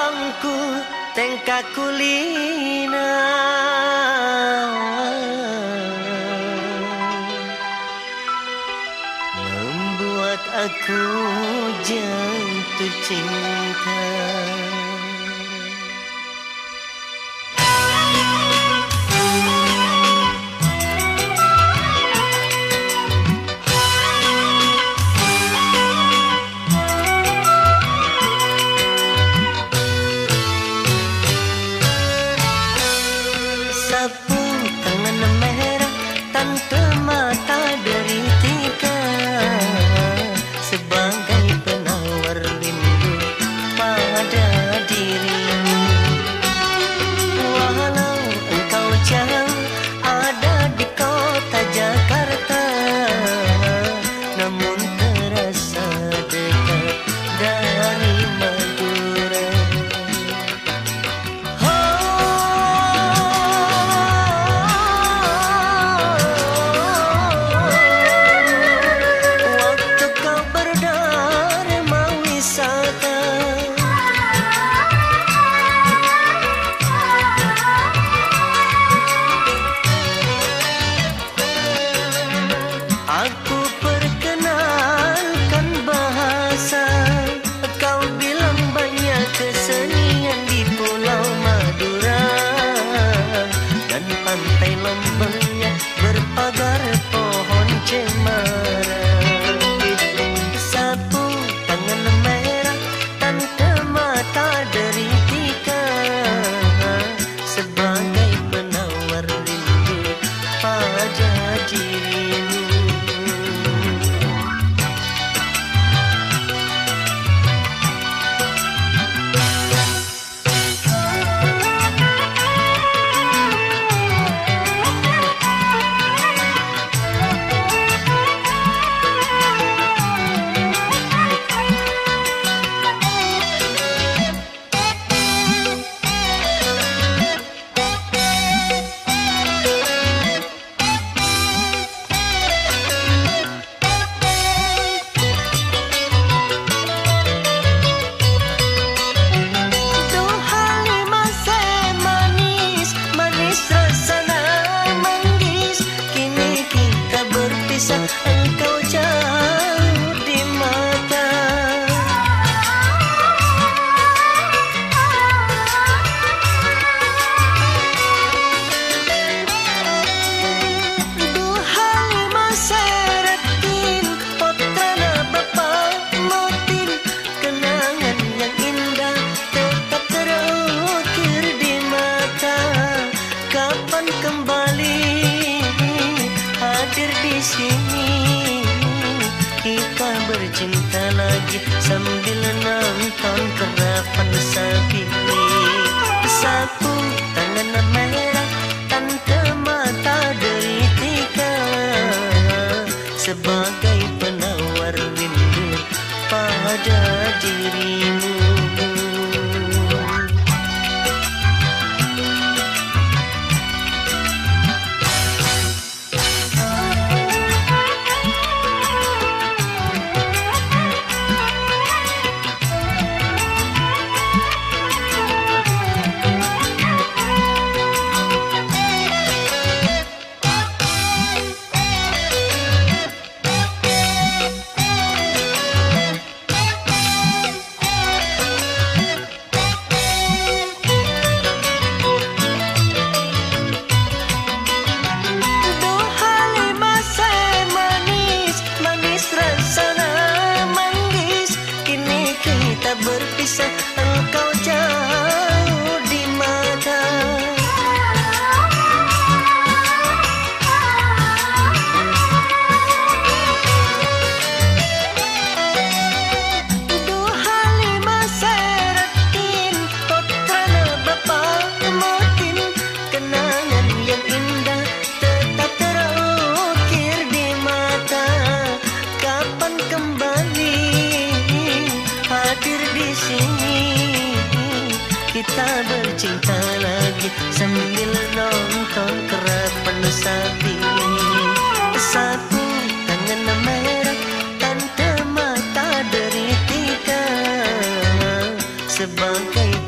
angku tengka kulina membuat aku jatuh cinta. Sambil nonton kerapan sapi sapu tangan merah tante mata deritika. Sebagai penawar rindu pada dirimu berakhir di sini. Kita bercinta lagi sambil nonton kerap penuh sapi. Satu tangan merah tanpa mata dari tika sebagai